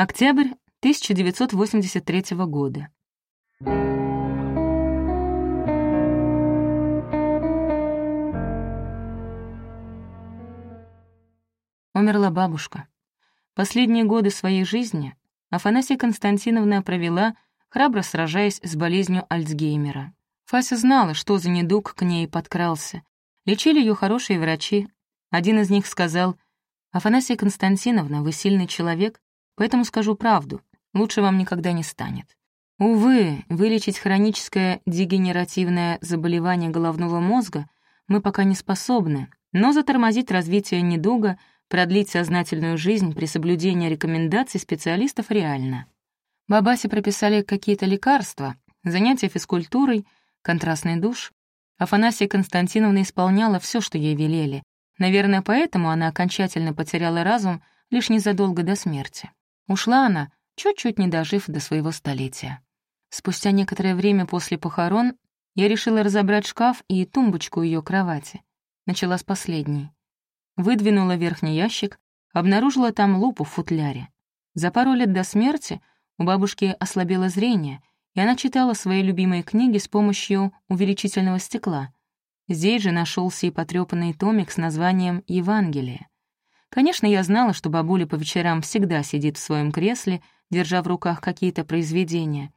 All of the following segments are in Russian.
Октябрь 1983 года. Умерла бабушка. Последние годы своей жизни Афанасия Константиновна провела, храбро сражаясь с болезнью Альцгеймера. Фася знала, что за недуг к ней подкрался. Лечили ее хорошие врачи. Один из них сказал, «Афанасия Константиновна, вы сильный человек, поэтому скажу правду, лучше вам никогда не станет. Увы, вылечить хроническое дегенеративное заболевание головного мозга мы пока не способны, но затормозить развитие недуга — Продлить сознательную жизнь при соблюдении рекомендаций специалистов реально. Бабасе прописали какие-то лекарства, занятия физкультурой, контрастный душ. Афанасия Константиновна исполняла все, что ей велели. Наверное, поэтому она окончательно потеряла разум лишь незадолго до смерти. Ушла она, чуть-чуть не дожив до своего столетия. Спустя некоторое время после похорон я решила разобрать шкаф и тумбочку ее кровати. Начала с последней. Выдвинула верхний ящик, обнаружила там лупу в футляре. За пару лет до смерти у бабушки ослабело зрение, и она читала свои любимые книги с помощью увеличительного стекла. Здесь же нашелся и потрепанный томик с названием «Евангелие». Конечно, я знала, что бабуля по вечерам всегда сидит в своем кресле, держа в руках какие-то произведения,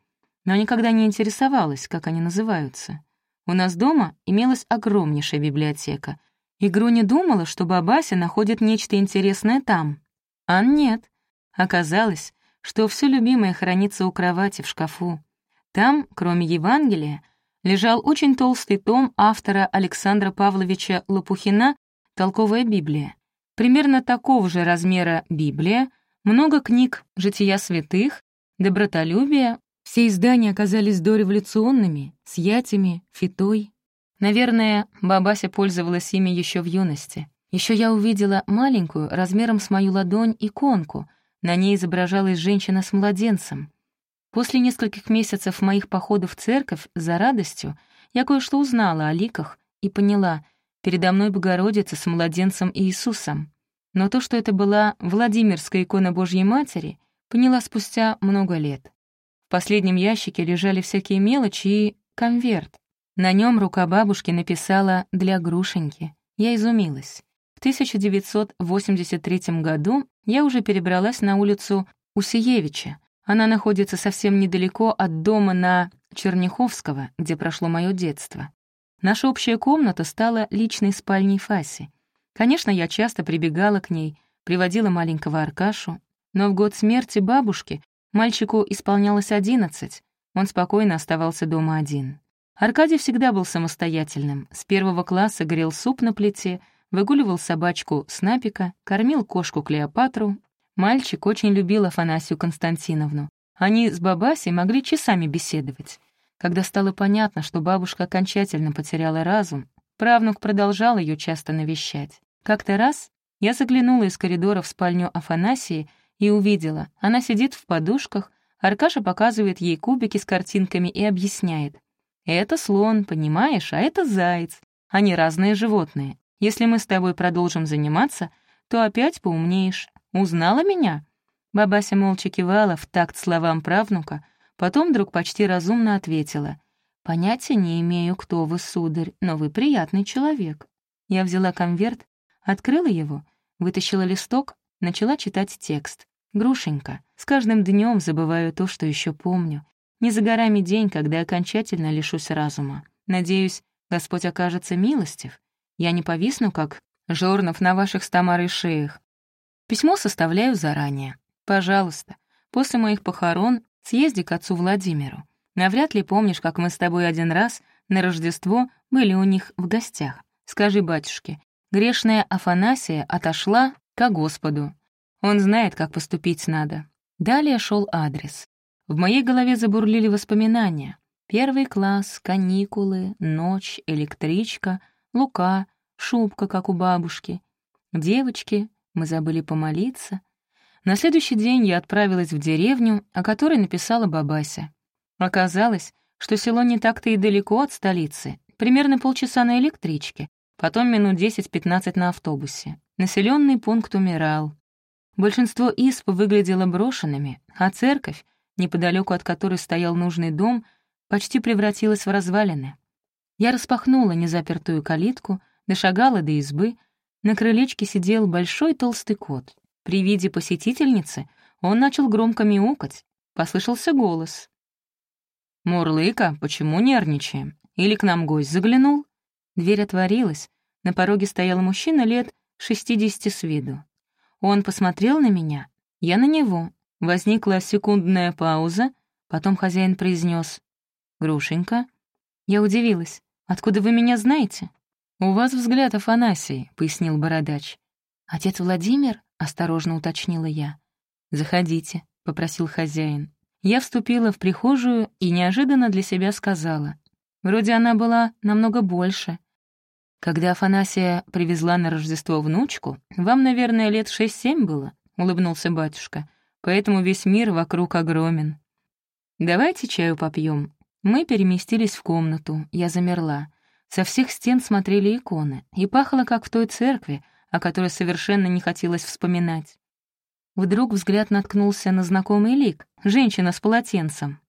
но никогда не интересовалась, как они называются. У нас дома имелась огромнейшая библиотека — и Груня думала, что бабася находит нечто интересное там. А нет. Оказалось, что все любимое хранится у кровати в шкафу. Там, кроме Евангелия, лежал очень толстый том автора Александра Павловича Лопухина «Толковая Библия». Примерно такого же размера Библия, много книг «Жития святых», «Добротолюбие». Все издания оказались дореволюционными, с ятями, фитой. Наверное, бабася пользовалась ими еще в юности. Еще я увидела маленькую, размером с мою ладонь, иконку. На ней изображалась женщина с младенцем. После нескольких месяцев моих походов в церковь за радостью я кое-что узнала о ликах и поняла, передо мной Богородица с младенцем Иисусом. Но то, что это была Владимирская икона Божьей Матери, поняла спустя много лет. В последнем ящике лежали всякие мелочи и конверт. На нем рука бабушки написала «для грушеньки». Я изумилась. В 1983 году я уже перебралась на улицу Усиевича. Она находится совсем недалеко от дома на Черняховского, где прошло мое детство. Наша общая комната стала личной спальней Фаси. Конечно, я часто прибегала к ней, приводила маленького Аркашу, но в год смерти бабушки мальчику исполнялось одиннадцать, он спокойно оставался дома один. Аркадий всегда был самостоятельным. С первого класса грел суп на плите, выгуливал собачку Снапика, кормил кошку Клеопатру. Мальчик очень любил Афанасию Константиновну. Они с бабасей могли часами беседовать. Когда стало понятно, что бабушка окончательно потеряла разум, правнук продолжал ее часто навещать. Как-то раз я заглянула из коридора в спальню Афанасии и увидела, она сидит в подушках, Аркаша показывает ей кубики с картинками и объясняет — это слон, понимаешь, а это заяц. Они разные животные. Если мы с тобой продолжим заниматься, то опять поумнеешь. Узнала меня?» Бабася молча кивала в такт словам правнука, потом вдруг почти разумно ответила. «Понятия не имею, кто вы, сударь, но вы приятный человек». Я взяла конверт, открыла его, вытащила листок, начала читать текст. «Грушенька, с каждым днем забываю то, что еще помню. Не за горами день, когда окончательно лишусь разума. Надеюсь, Господь окажется милостив. Я не повисну, как жорнов на ваших стамарой шеях. Письмо составляю заранее. Пожалуйста, после моих похорон съезди к отцу Владимиру. Навряд ли помнишь, как мы с тобой один раз на Рождество были у них в гостях. Скажи батюшке, грешная Афанасия отошла ко Господу. Он знает, как поступить надо. Далее шел адрес. В моей голове забурлили воспоминания. Первый класс, каникулы, ночь, электричка, Лука, шубка, как у бабушки. Девочки, мы забыли помолиться. На следующий день я отправилась в деревню, о которой написала бабася. Оказалось, что село не так-то и далеко от столицы, примерно полчаса на электричке, потом минут 10-15 на автобусе. Населенный пункт умирал. Большинство исп выглядело брошенными, а церковь, неподалеку от которой стоял нужный дом, почти превратилась в развалины. Я распахнула незапертую калитку, дошагала до избы. На крылечке сидел большой толстый кот. При виде посетительницы он начал громко мяукать. Послышался голос. «Мурлыка, почему нервничаем? Или к нам гость заглянул?» Дверь отворилась. На пороге стоял мужчина лет шестидесяти с виду. Он посмотрел на меня, я на него. Возникла секундная пауза, потом хозяин произнес: «Грушенька». Я удивилась. «Откуда вы меня знаете?» «У вас взгляд Афанасий», — пояснил бородач. «Отец Владимир?» — осторожно уточнила я. «Заходите», — попросил хозяин. Я вступила в прихожую и неожиданно для себя сказала. Вроде она была намного больше. Когда Афанасия привезла на Рождество внучку, вам, наверное, лет шесть-семь было, — улыбнулся батюшка, поэтому весь мир вокруг огромен. Давайте чаю попьем. Мы переместились в комнату, я замерла. Со всех стен смотрели иконы, и пахло, как в той церкви, о которой совершенно не хотелось вспоминать. Вдруг взгляд наткнулся на знакомый лик, женщина с полотенцем.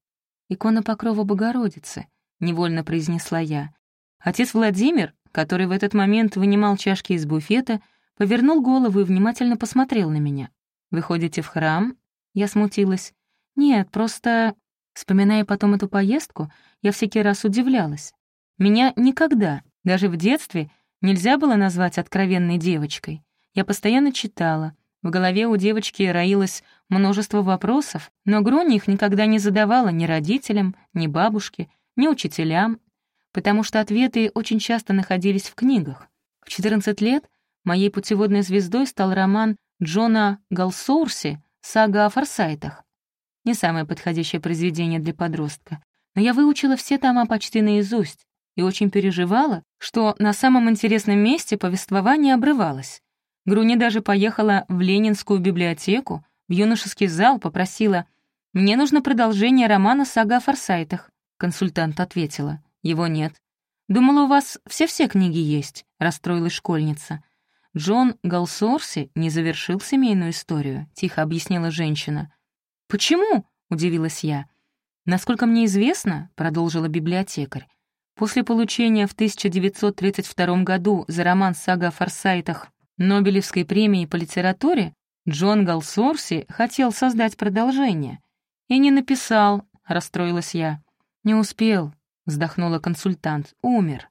«Икона Покрова Богородицы», — невольно произнесла я. Отец Владимир, который в этот момент вынимал чашки из буфета, повернул голову и внимательно посмотрел на меня. «Вы ходите в храм?» Я смутилась. «Нет, просто...» Вспоминая потом эту поездку, я всякий раз удивлялась. Меня никогда, даже в детстве, нельзя было назвать откровенной девочкой. Я постоянно читала, в голове у девочки роилось множество вопросов, но Грони их никогда не задавала ни родителям, ни бабушке, ни учителям, потому что ответы очень часто находились в книгах. В 14 лет моей путеводной звездой стал роман Джона Галсоурси «Сага о форсайтах». Не самое подходящее произведение для подростка, но я выучила все тома почти наизусть и очень переживала, что на самом интересном месте повествование обрывалось. Груни даже поехала в Ленинскую библиотеку, в юношеский зал попросила «Мне нужно продолжение романа «Сага о форсайтах», — консультант ответила. «Его нет». «Думала, у вас все-все книги есть», — расстроилась школьница. «Джон Галсорси не завершил семейную историю», — тихо объяснила женщина. «Почему?» — удивилась я. «Насколько мне известно», — продолжила библиотекарь, после получения в 1932 году за роман «Сага о форсайтах» Нобелевской премии по литературе Джон Галсорси хотел создать продолжение. И не написал, расстроилась я. Не успел, вздохнула консультант, умер.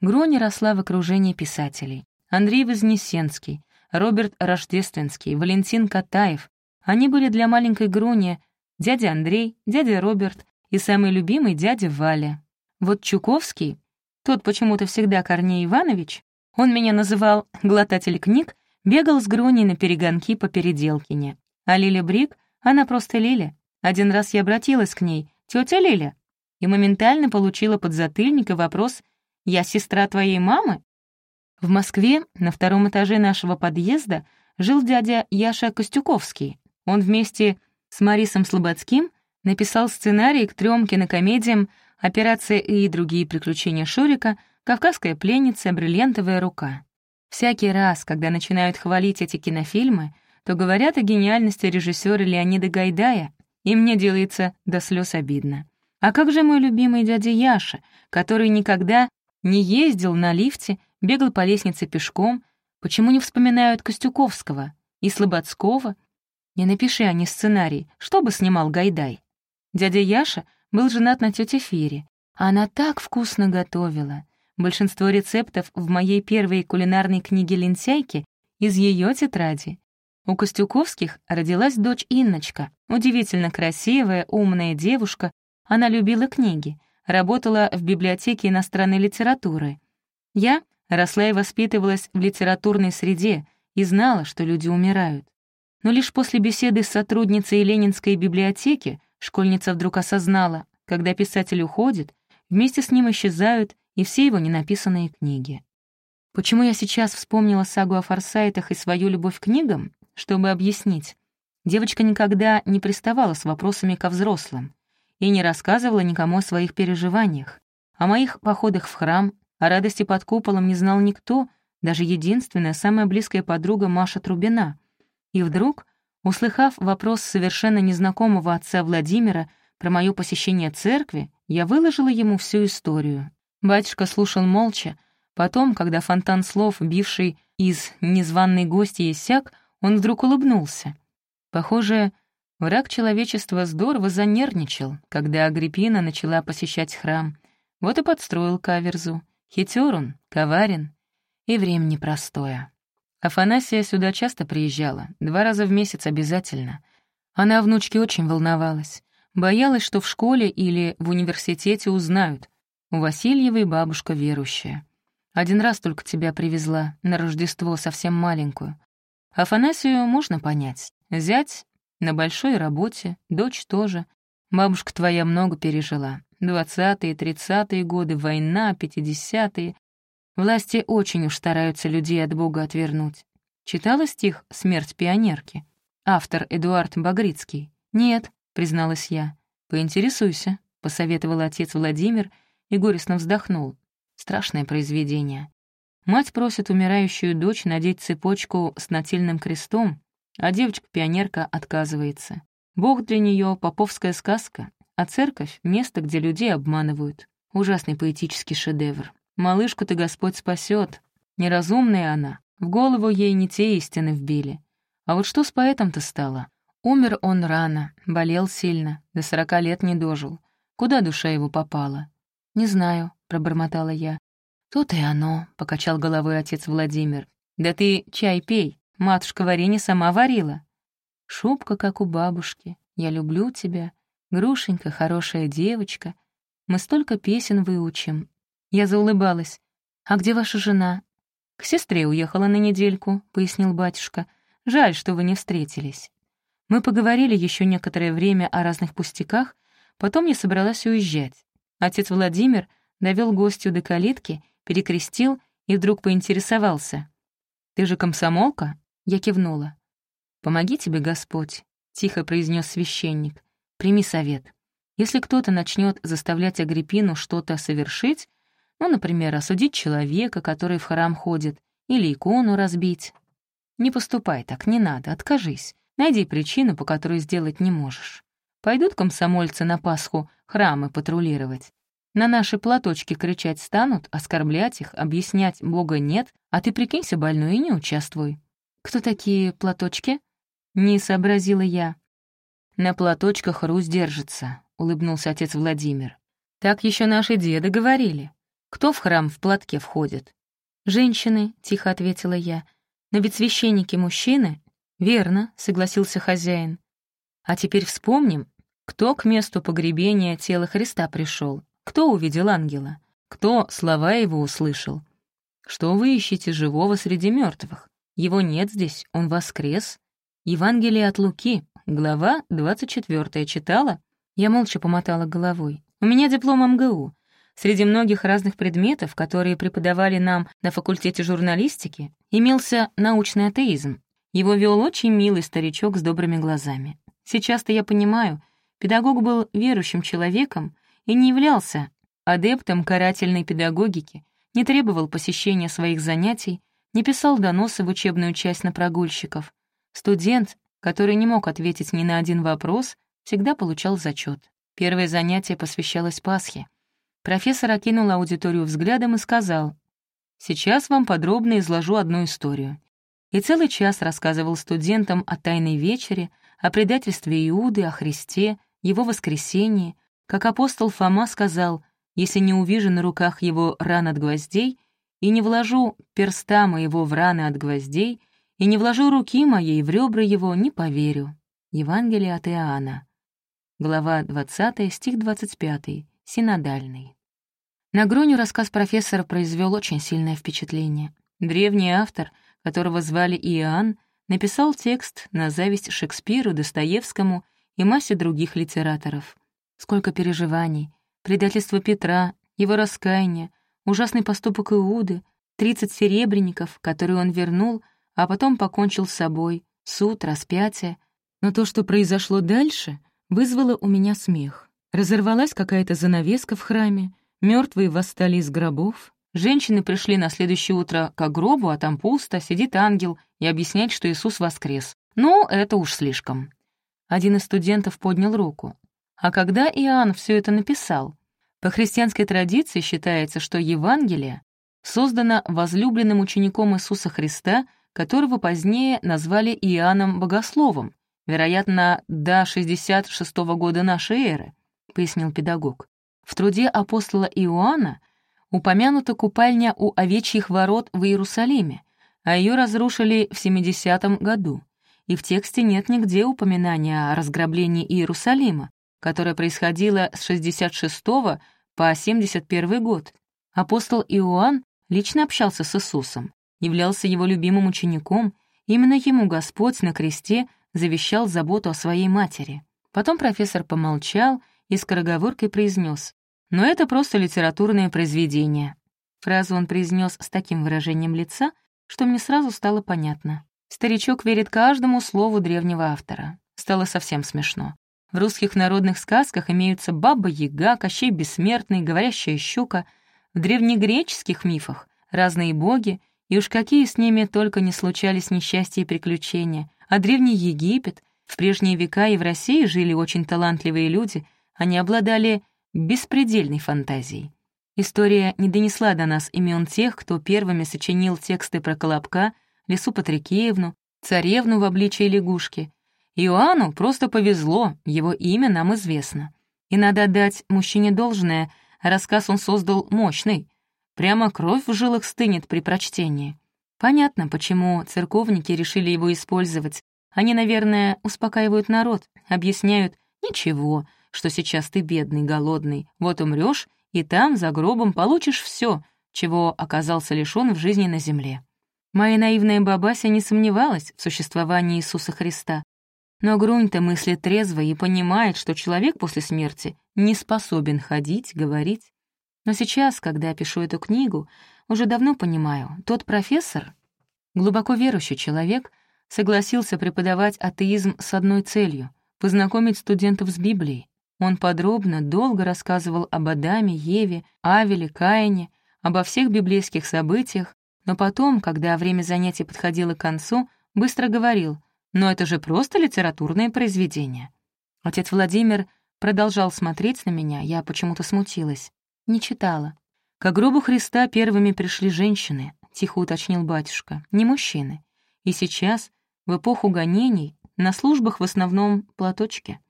Грони росла в окружении писателей. Андрей Вознесенский, Роберт Рождественский, Валентин Катаев. Они были для маленькой Грони дядя Андрей, дядя Роберт и самый любимый дядя Валя. Вот Чуковский, тот почему-то всегда Корней Иванович, он меня называл «глотатель книг», бегал с Груней на перегонки по Переделкине. А Лиля Брик, она просто Лиля. Один раз я обратилась к ней, «Тётя Лиля», и моментально получила подзатыльник и вопрос «Я сестра твоей мамы?» В Москве на втором этаже нашего подъезда жил дядя Яша Костюковский. Он вместе с Марисом Слободским написал сценарий к трем кинокомедиям «Операция и другие приключения Шурика», «Кавказская пленница», «Бриллиантовая рука». Всякий раз, когда начинают хвалить эти кинофильмы, то говорят о гениальности режиссера Леонида Гайдая, и мне делается до слез обидно. А как же мой любимый дядя Яша, который никогда не ездил на лифте, бегал по лестнице пешком, почему не вспоминают Костюковского и Слободского? Не напиши они сценарий, что бы снимал Гайдай. Дядя Яша был женат на тете Фере, а она так вкусно готовила. Большинство рецептов в моей первой кулинарной книге «Лентяйки» из ее тетради. У Костюковских родилась дочь Инночка, удивительно красивая, умная девушка. Она любила книги, работала в библиотеке иностранной литературы. Я росла и воспитывалась в литературной среде и знала, что люди умирают. Но лишь после беседы с сотрудницей Ленинской библиотеки школьница вдруг осознала, когда писатель уходит, вместе с ним исчезают и все его ненаписанные книги. Почему я сейчас вспомнила сагу о форсайтах и свою любовь к книгам? Чтобы объяснить. Девочка никогда не приставала с вопросами ко взрослым и не рассказывала никому о своих переживаниях. О моих походах в храм, о радости под куполом не знал никто, даже единственная, самая близкая подруга Маша Трубина. И вдруг, услыхав вопрос совершенно незнакомого отца Владимира про мое посещение церкви, я выложила ему всю историю. Батюшка слушал молча, потом, когда фонтан слов, бивший из незваной гости иссяк, он вдруг улыбнулся. Похоже, враг человечества здорово занервничал, когда Агриппина начала посещать храм. Вот и подстроил каверзу. Хитер он, коварен, и время непростое. Афанасия сюда часто приезжала, два раза в месяц обязательно. Она о внучке очень волновалась. Боялась, что в школе или в университете узнают. У Васильевой бабушка верующая. Один раз только тебя привезла, на Рождество совсем маленькую. Афанасию можно понять. Зять на большой работе, дочь тоже. Бабушка твоя много пережила. Двадцатые, тридцатые годы, война, пятидесятые. Власти очень уж стараются людей от Бога отвернуть. Читала стих «Смерть пионерки»? Автор Эдуард Багрицкий. «Нет», — призналась я. «Поинтересуйся», — посоветовал отец Владимир и горестно вздохнул. Страшное произведение. Мать просит умирающую дочь надеть цепочку с нательным крестом, а девочка-пионерка отказывается. Бог для нее поповская сказка, а церковь — место, где людей обманывают. Ужасный поэтический шедевр. Малышку-то Господь спасет. Неразумная она, в голову ей не те истины вбили. А вот что с поэтом-то стало? Умер он рано, болел сильно, до сорока лет не дожил. Куда душа его попала? «Не знаю», — пробормотала я. «Тут и оно», — покачал головой отец Владимир. «Да ты чай пей, матушка варенье сама варила». «Шубка, как у бабушки, я люблю тебя, Грушенька, хорошая девочка, мы столько песен выучим, я заулыбалась. «А где ваша жена?» «К сестре уехала на недельку», — пояснил батюшка. «Жаль, что вы не встретились». Мы поговорили еще некоторое время о разных пустяках, потом я собралась уезжать. Отец Владимир довел гостю до калитки, перекрестил и вдруг поинтересовался. «Ты же комсомолка?» Я кивнула. «Помоги тебе, Господь», — тихо произнес священник. «Прими совет. Если кто-то начнет заставлять Агриппину что-то совершить, ну, например, осудить человека, который в храм ходит, или икону разбить. Не поступай так, не надо, откажись. Найди причину, по которой сделать не можешь. Пойдут комсомольцы на Пасху храмы патрулировать. На наши платочки кричать станут, оскорблять их, объяснять Бога нет, а ты прикинься больной и не участвуй. Кто такие платочки? Не сообразила я. На платочках Русь держится, улыбнулся отец Владимир. Так еще наши деды говорили. Кто в храм в платке входит? «Женщины», — тихо ответила я. «Но ведь священники мужчины?» «Верно», — согласился хозяин. «А теперь вспомним, кто к месту погребения тела Христа пришел, кто увидел ангела, кто слова его услышал. Что вы ищете живого среди мертвых? Его нет здесь, он воскрес. Евангелие от Луки, глава 24 читала?» Я молча помотала головой. «У меня диплом МГУ, Среди многих разных предметов, которые преподавали нам на факультете журналистики, имелся научный атеизм. Его вел очень милый старичок с добрыми глазами. Сейчас-то я понимаю, педагог был верующим человеком и не являлся адептом карательной педагогики, не требовал посещения своих занятий, не писал доносы в учебную часть на прогульщиков. Студент, который не мог ответить ни на один вопрос, всегда получал зачет. Первое занятие посвящалось Пасхе. Профессор окинул аудиторию взглядом и сказал, «Сейчас вам подробно изложу одну историю». И целый час рассказывал студентам о Тайной вечере, о предательстве Иуды, о Христе, его воскресении, как апостол Фома сказал, «Если не увижу на руках его ран от гвоздей, и не вложу перста моего в раны от гвоздей, и не вложу руки моей в ребра его, не поверю». Евангелие от Иоанна. Глава 20, стих 25, синодальный. На Гроню рассказ профессора произвел очень сильное впечатление. Древний автор, которого звали Иоанн, написал текст на зависть Шекспиру, Достоевскому и массе других литераторов. Сколько переживаний, предательство Петра, его раскаяние, ужасный поступок Иуды, 30 серебряников, которые он вернул, а потом покончил с собой, суд, распятие. Но то, что произошло дальше, вызвало у меня смех. Разорвалась какая-то занавеска в храме, Мертвые восстали из гробов. Женщины пришли на следующее утро к гробу, а там пусто, сидит ангел и объясняет, что Иисус воскрес. Ну, это уж слишком. Один из студентов поднял руку. А когда Иоанн все это написал? По христианской традиции считается, что Евангелие создано возлюбленным учеником Иисуса Христа, которого позднее назвали Иоанном Богословом, вероятно, до 66 -го года нашей эры, пояснил педагог. В труде апостола Иоанна упомянута купальня у овечьих ворот в Иерусалиме, а ее разрушили в 70-м году. И в тексте нет нигде упоминания о разграблении Иерусалима, которое происходило с 66 по 71 год. Апостол Иоанн лично общался с Иисусом, являлся его любимым учеником, именно ему Господь на кресте завещал заботу о своей матери. Потом профессор помолчал и скороговоркой произнес но это просто литературное произведение. Фразу он произнес с таким выражением лица, что мне сразу стало понятно. Старичок верит каждому слову древнего автора. Стало совсем смешно. В русских народных сказках имеются Баба-Яга, Кощей Бессмертный, Говорящая щука. В древнегреческих мифах — разные боги, и уж какие с ними только не случались несчастья и приключения. А Древний Египет, в прежние века и в России жили очень талантливые люди, они обладали беспредельной фантазией. История не донесла до нас имен тех, кто первыми сочинил тексты про Колобка, Лису Патрикеевну, царевну в обличии лягушки. Иоанну просто повезло, его имя нам известно. И надо отдать мужчине должное, рассказ он создал мощный. Прямо кровь в жилах стынет при прочтении. Понятно, почему церковники решили его использовать. Они, наверное, успокаивают народ, объясняют «ничего», что сейчас ты бедный, голодный, вот умрешь, и там, за гробом, получишь все, чего оказался лишён в жизни на земле. Моя наивная бабася не сомневалась в существовании Иисуса Христа, но Грунь-то мыслит трезво и понимает, что человек после смерти не способен ходить, говорить. Но сейчас, когда я пишу эту книгу, уже давно понимаю, тот профессор, глубоко верующий человек, согласился преподавать атеизм с одной целью — познакомить студентов с Библией. Он подробно, долго рассказывал об Адаме, Еве, Авеле, Каине, обо всех библейских событиях, но потом, когда время занятий подходило к концу, быстро говорил, «Но это же просто литературное произведение». Отец Владимир продолжал смотреть на меня, я почему-то смутилась. Не читала. «К гробу Христа первыми пришли женщины», — тихо уточнил батюшка, — «не мужчины. И сейчас, в эпоху гонений, на службах в основном платочки».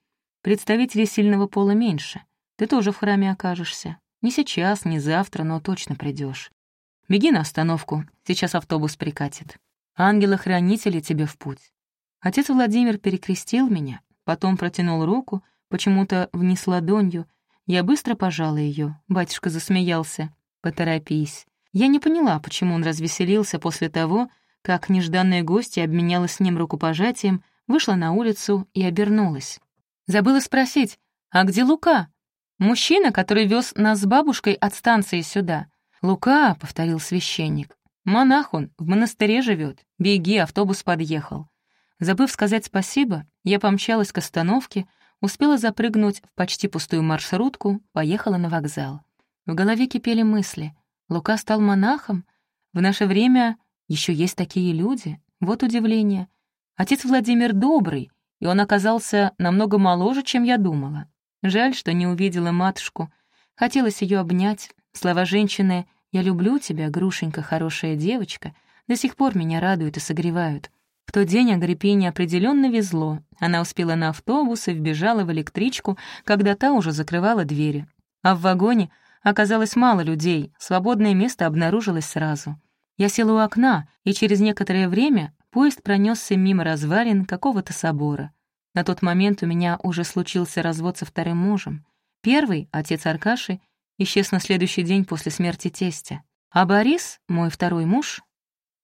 Представителей сильного пола меньше. Ты тоже в храме окажешься. Не сейчас, не завтра, но точно придешь. Беги на остановку, сейчас автобус прикатит. Ангелы-хранители тебе в путь. Отец Владимир перекрестил меня, потом протянул руку, почему-то вниз ладонью. Я быстро пожала ее. Батюшка засмеялся. «Поторопись». Я не поняла, почему он развеселился после того, как нежданная гостья обменялась с ним рукопожатием, вышла на улицу и обернулась. Забыла спросить, а где Лука? Мужчина, который вез нас с бабушкой от станции сюда. «Лука», — повторил священник. «Монах он, в монастыре живет. Беги, автобус подъехал». Забыв сказать спасибо, я помчалась к остановке, успела запрыгнуть в почти пустую маршрутку, поехала на вокзал. В голове кипели мысли. Лука стал монахом? В наше время еще есть такие люди? Вот удивление. Отец Владимир добрый, и он оказался намного моложе, чем я думала. Жаль, что не увидела матушку. Хотелось ее обнять. Слова женщины «Я люблю тебя, грушенька, хорошая девочка» до сих пор меня радуют и согревают. В тот день Агриппине определенно везло. Она успела на автобус и вбежала в электричку, когда та уже закрывала двери. А в вагоне оказалось мало людей, свободное место обнаружилось сразу. Я села у окна, и через некоторое время поезд пронесся мимо развалин какого-то собора. На тот момент у меня уже случился развод со вторым мужем. Первый, отец Аркаши, исчез на следующий день после смерти тестя. А Борис, мой второй муж,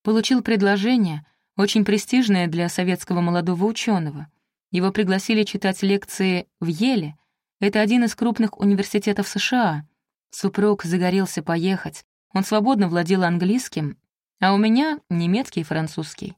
получил предложение, очень престижное для советского молодого ученого. Его пригласили читать лекции в Еле. Это один из крупных университетов США. Супруг загорелся поехать. Он свободно владел английским, а у меня — немецкий и французский.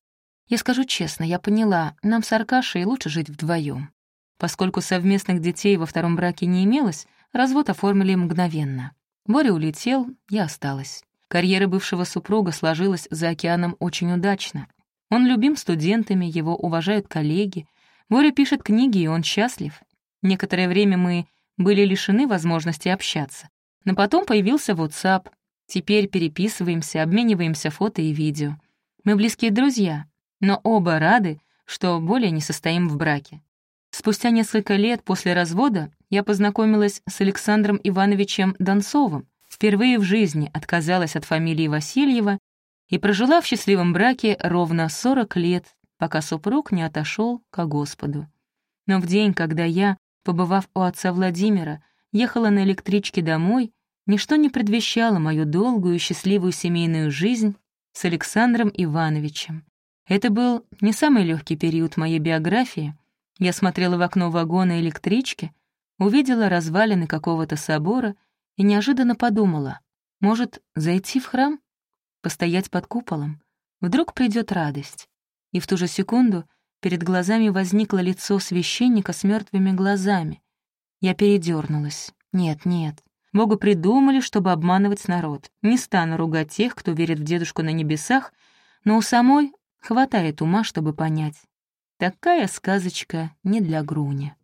Я скажу честно, я поняла, нам с Аркашей лучше жить вдвоем. Поскольку совместных детей во втором браке не имелось, развод оформили мгновенно. Боря улетел, я осталась. Карьера бывшего супруга сложилась за океаном очень удачно. Он любим студентами, его уважают коллеги. Боря пишет книги, и он счастлив. Некоторое время мы были лишены возможности общаться. Но потом появился WhatsApp. Теперь переписываемся, обмениваемся фото и видео. Мы близкие друзья, но оба рады, что более не состоим в браке. Спустя несколько лет после развода я познакомилась с Александром Ивановичем Донцовым, впервые в жизни отказалась от фамилии Васильева и прожила в счастливом браке ровно 40 лет, пока супруг не отошел ко Господу. Но в день, когда я, побывав у отца Владимира, ехала на электричке домой, ничто не предвещало мою долгую и счастливую семейную жизнь с Александром Ивановичем. Это был не самый легкий период моей биографии. Я смотрела в окно вагона электрички, увидела развалины какого-то собора и неожиданно подумала, может, зайти в храм? Постоять под куполом? Вдруг придет радость. И в ту же секунду перед глазами возникло лицо священника с мертвыми глазами. Я передернулась. Нет, нет. Бога придумали, чтобы обманывать народ. Не стану ругать тех, кто верит в дедушку на небесах, но у самой хватает ума, чтобы понять. Такая сказочка не для Груни.